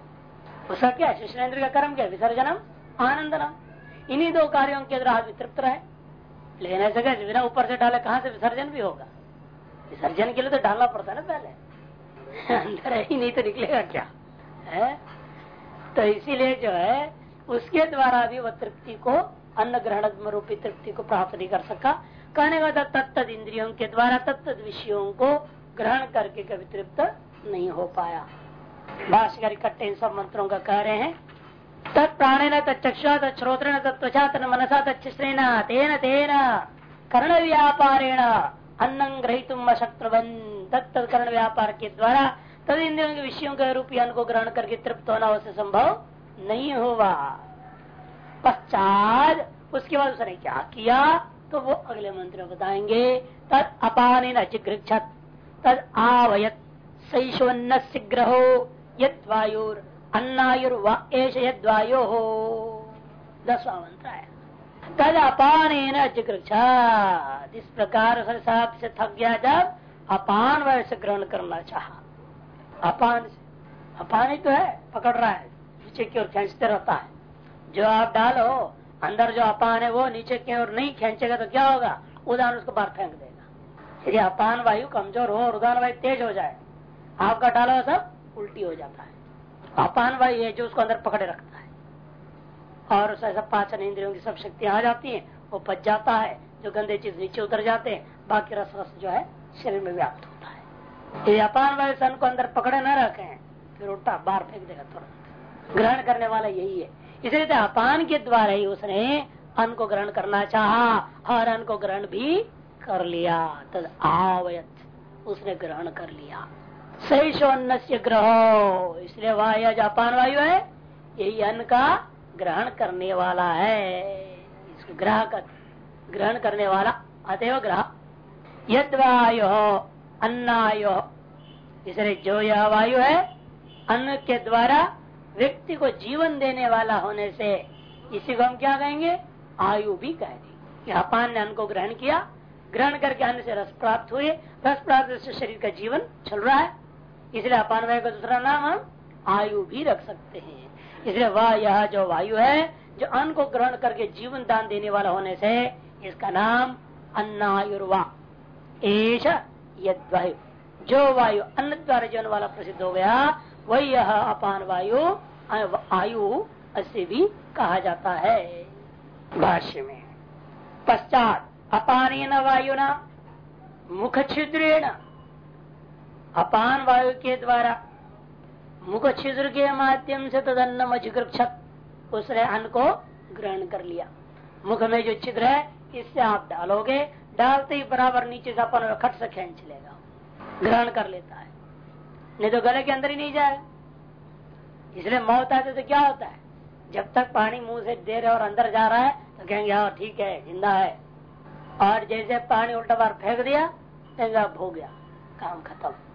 उसका क्या शिष्णेन्द्र का कर्म क्या, विसर्जनम? आनंदनम इन्हीं दो कार्यों के द्वारा आदमी तृप्त रहे। लेकिन ऐसे कैसे बिना ऊपर से डाले कहा से विसर्जन भी होगा? विसर्जन के लिए तो डालना पड़ता है ना पहले। अंदर ही नहीं तो निकलेगा क्या? है? तो इसीलिए जो है उसके द्वारा भी वह तृप्ति को अन्न ग्रहण रूपी तृप्ति को प्राप्त नहीं कर सका। कहने का तत्त इंद्रियों के द्वारा तत्त विषयों को ग्रहण करके कभी तृप्त नहीं हो पाया। भाष्यकारी इकट्ठे इन सब मंत्रों का कह रहे हैं। तत्प्राणेन तक्षुषा तत्श्रोत्रेण तत्वचा तन मनसा तेन तेन कर्ण व्यापारेण अन्नं ग्रहितुम अशक्तवन तत्त कर्ण व्यापार के द्वारा तद इंद्रियों के विषयों के रूप अन्न को ग्रहण करके तृप्त होना उसे संभव नहीं होगा पश्चात उसके बाद उसने क्या किया? तो वो अगले मंत्र बताएँगे तद अपान अचिगृक्षत तद आवयत सैशवन्न ग्रहो यद वायुर अन्नायुर्वा हो दसवा मंत्र है तद अपान इस प्रकार से थक गया जब अपान वायु से ग्रहण करना चाह। अपान से अपान ही तो है, पकड़ रहा है। नीचे की ओर खेचते रहता है। जो आप डालो, अंदर जो अपान है वो नीचे की ओर नहीं खेचेगा तो क्या होगा? उदान उसको बाहर फेंक देगा। यदि अपान वायु कमज़ोर हो और उदान वायु तेज हो जाए, आपका डालो सब उल्टी हो जाता है। अपान वायु है जो उसको अंदर पकड़े रखता है। और ऐसा पाचन इंद्रियों की सब शक्तियाँ आ जाती है, वो पच जाता है, जो गंदे चीज़ नीचे उतर जाते हैं, बाकी रस रस जो है शरीर में व्याप्त होता है। यदि अपान वायु सन को अंदर पकड़े न रखे, फिर उल्टा बाहर फेंक देगा तुरंत। ग्रहण करने वाला यही है। इसलिए अपान के द्वारा ही उसने अन्न को ग्रहण करना चाहा, और अन्न को ग्रहण भी कर लिया। तद आवयत, उसने ग्रहण कर लिया। सही अन्न से ग्रह। इसलिए वह जापान वायु है, यही अन्न का ग्रहण करने वाला है। इसको ग्रह का ग्रहण करने वाला, अतएव ग्रह। यद वायु अन्नायु, इसलिए जो यह वायु है, अन्न के द्वारा व्यक्ति को जीवन देने वाला होने से, इसी को हम क्या कहेंगे? आयु भी कहेंगे। अपान ने अन्न को ग्रहण किया, ग्रहण करके अन्न से रस प्राप्त हुए, रस प्राप्त से शरीर का जीवन चल रहा है। इसलिए अपान वायु का दूसरा नाम हम आयु भी रख सकते हैं। इसलिए वह यह जो वायु है, जो अन्न को ग्रहण करके जीवन दान देने वाला होने से, इसका नाम अन्नायुर्वा। एश जो वायु अन्न द्वारा जीवन वाला प्रसिद्ध हो गया, वही यह अपान वायु, आयु ऐसे भी कहा जाता है। भाष्य में। पश्चात अपान वायु न मुख छिद्रेण अपान वायु के द्वारा। मुख छिद्र के माध्यम से तदन्न मजगृक्षत उसने अन्न को ग्रहण कर लिया। मुख में जो छिद्र है, इससे आप डालोगे, डालते ही बराबर नीचे से अपन खट से खेच लेगा। ग्रहण कर लेता है। नहीं तो गले के अंदर ही नहीं जाए। इसलिए मौत आते तो क्या होता है? जब तक पानी मुँह से दे रहे और अंदर जा रहा है तो कहेंगे हाँ ठीक है, ज़िंदा है। और जैसे पानी उल्टा बार फेंक दिया अब गया। काम खत्म।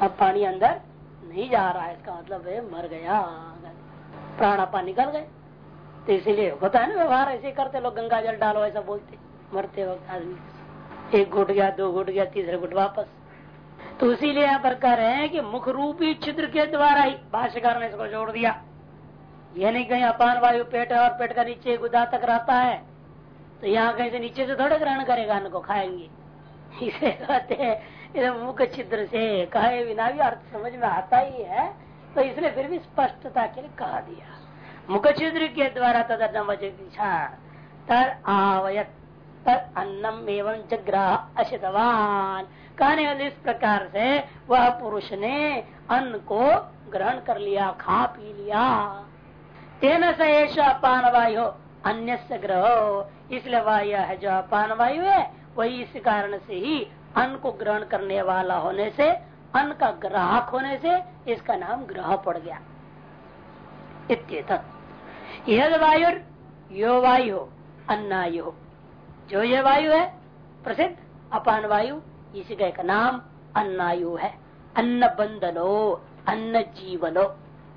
अब पानी अंदर नहीं जा रहा है। इसका मतलब है मर गया। प्राणापा निकल गए। तो इसीलिए होता है ना व्यवहार, ऐसे करते लोग, गंगा जल डालो, ऐसा बोलते। मरते वक्त आदमी एक घुट गया, दो घुट गया, तीसरे घुट वापस। तो इसीलिए यहाँ पर कह रहे हैं कि मुख रूपी छिद्र के द्वारा ही भाष्यकार ने इसको जोड़ दिया। ये नहीं कहीं अपान वायु पेट और पेट का नीचे गुदा तक रहता है। तो यहाँ कहीं से नीचे से थोड़े ग्रहण करेगा, अन्न को खाएँगे। इसे कहते हैं मुख छिद्र से कहे बिना भी अर्थ समझ में आता ही है तो इसलिए फिर भी स्पष्टता के लिए कहा दिया। मुख छिद्र के द्वारा तदन्नम तर आवयत, तर अन्नम एवं जग्रह अशितवान। कहने वाले इस प्रकार से वह पुरुष ने अन्न को ग्रहण कर लिया, खा पी लिया। तेन से ऐसा अपान वायु अन्य ग्रह। इसलिए वायु है जो अपान वायु है, वही इस कारण से ही अन्न को ग्रहण करने वाला होने से, अन्न का ग्राहक होने से इसका नाम ग्रह पड़ गया। यद वायु यो वायु, अन्नायु। जो ये वायु है, प्रसिद्ध, अपान वायु, इसी का एक नाम अन्नायु है। अन्न बंधनो अन्न जीवनो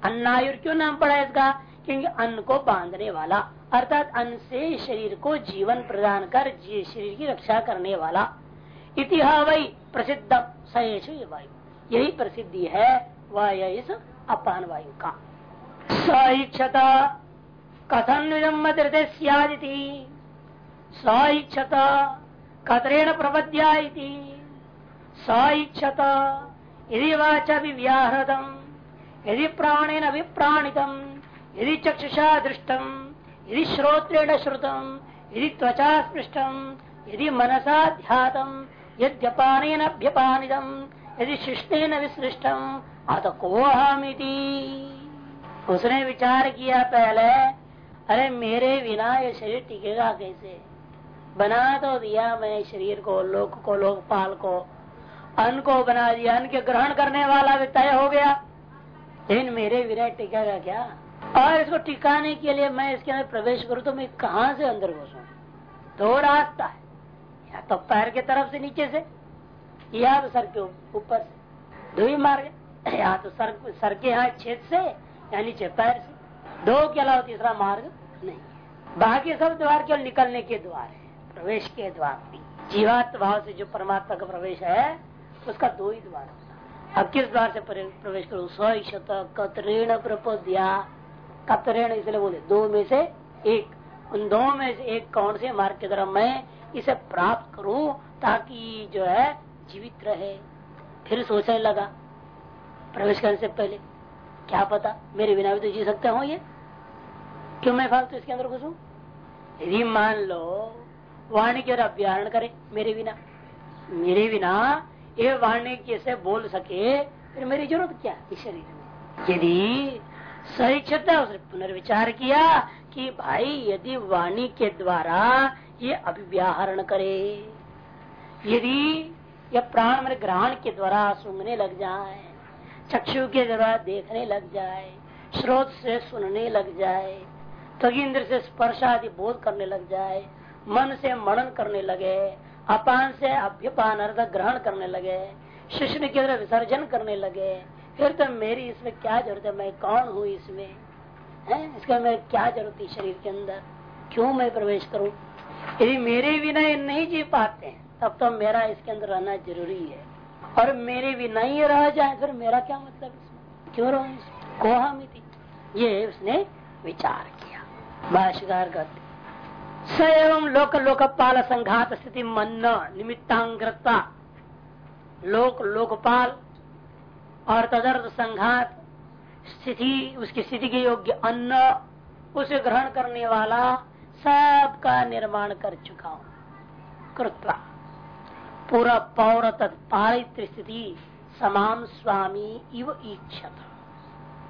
अन्नायु क्यों नाम पड़ा है इसका? क्योंकि अन्न को बांधने वाला, अर्थात अन्न से शरीर को जीवन प्रदान कर शरीर की रक्षा करने वाला। इतिहा वही प्रसिद्ध सयेश वायु। यही प्रसिद्धि है वह इस अपान वायु का। सहिक्षता कथन विदम्बते सियादिति। सहिक्षता कतरेण प्रपद्या सहिक्षत यदि वाचा व्याहृतम यदि प्राणेन विप्राणितम यदि चक्षुषा दृष्टम यदि श्रोत्रेण श्रुतम यदि त्वचा स्पृष्टम यदि मनसा ध्यातम यद्यपान अभ्यपानिदम, यदि शिष्टेन विसृष्टम, अत को उसने विचार किया पहले, अरे मेरे बिना ये शरीर टिकेगा कैसे? बना तो दिया मैं शरीर को, लोक को, लोकपाल को। अन्न को बना दिया, अन्न के ग्रहण करने वाला भी तय हो गया। लेकिन मेरे बिना टिकेगा क्या? और इसको टिकाने के लिए मैं इसके अंदर प्रवेश करूँ तो मैं कहा से अंदर घुसू? दो रास्ता है। या तो पैर के तरफ़ से नीचे से, या तो सर के ऊपर से। दो ही मार्ग या तो सर सर के यहाँ छेद से, या नीचे पैर से। दो के अलावा तीसरा मार्ग नहीं। बाकी सब द्वार केवल निकलने के द्वार है, प्रवेश के द्वार भी जीवात्म भाव से जो परमात्मा का प्रवेश है, उसका दो ही द्वार अब किस द्वार से प्रवेश करूँ? स्वत कतरेण प्रपोद्या। कतरेण इसलिए बोले, दो में से एक। उन दो में से एक कौन से? मार्ग के द्वारा मैं इसे प्राप्त करूँ ताकि जो है, जीवित रहे। फिर सोचने लगा, प्रवेश करने से पहले, क्या पता मेरे बिना भी तो जी सकते हो ये? क्यों मैं फालतू तो इसके अंदर घुसू? यदि मान लो, वाणी के अभ्यारण करे मेरे बिना मेरे बिना ये वाणी कैसे बोल सके, फिर मेरी ज़रूरत क्या इस शरीर में? यदि सही क्षता उसने पुनर्विचार किया कि भाई, यदि वाणी के द्वारा ये अभिव्याहरण करे। यदि यह प्राण मेरे ग्रहण के द्वारा सुनने लग जाए, चक्षु के द्वारा देखने लग जाए, स्रोत से सुनने लग जाए तो इंद्र से स्पर्श आदि बोध करने लग जाए, मन से मनन करने लगे, अपान से अभ्यपान अर्थ ग्रहण करने लगे, शिष्य के अंदर विसर्जन करने लगे, फिर तो मेरी इसमें क्या ज़रूरत है? मैं कौन हूँ इसमें? है? इसका मैं क्या ज़रूरत है शरीर के अंदर? क्यों मैं प्रवेश करूँ? यदि मेरे बिना ये नहीं जी पाते हैं, तब तो मेरा इसके अंदर रहना ज़रूरी है। और मेरे बिना ही रह जाए, फिर मेरा क्या मतलब इसमें? क्यों रहो इसमें? कोहा ये उसने विचार किया। भाष्यकार एवं लोक लोकपाल संघात स्थिति मन निमित्तांग्रता लोक लोकपाल और तदर्थ संघात स्थिति, उसकी स्थिति के योग्य अन्न, उसे ग्रहण करने वाला सबका निर्माण कर चुका हूँ। कृत्वा, पूरा पौर तत्पारित्र स्थिति समान स्वामी इव इच्छत।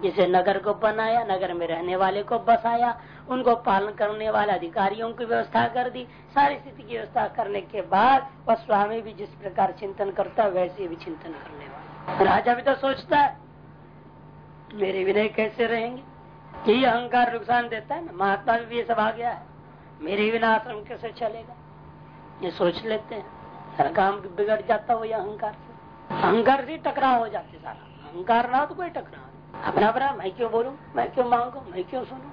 जिसे नगर को बनाया, नगर में रहने वाले को बसाया, उनको पालन करने वाले अधिकारियों की व्यवस्था कर दी। सारी स्थिति की व्यवस्था करने के बाद वह स्वामी भी जिस प्रकार चिंतन करता है, वैसे भी चिंतन करने वाला। राजा भी तो सोचता है, मेरे विनय कैसे रहेंगे? यही अहंकार नुकसान देता है ना? महात्मा भी ये सब आ गया है। मेरे बिना आश्रम कैसे चलेगा। ये सोच लेते हैं। हर काम बिगड़ जाता हो अहंकार से। अहंकार से टकराव हो जाते सारा। अहंकार ना हो तो कोई टकराव अपना अपना, मैं क्यों बोलू? मैं क्यों मांगू? मैं क्यों सुनू?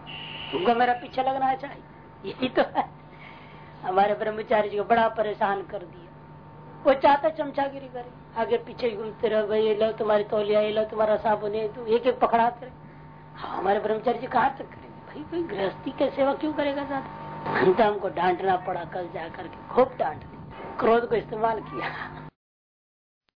तुमको मेरा पीछे लगना चाहिए। यही तो है। हमारे ब्रह्मचारी जी को बड़ा परेशान कर दिया। वो चाहता चमचागिरी करे। आगे पीछे घूमते रहो, भाई, ये लो तुम्हारी तौलिया, ये लो तुम्हारा साबुन तो एक एक पकड़ा करे। हाँ हमारे ब्रह्मचारी जी कहा तक करेंगे? भाई, कोई गृहस्थी की सेवा क्यों करेगा ज़्यादा? हमको डांटना पड़ा कल जाकर के खूब डांट क्रोध को इस्तेमाल किया।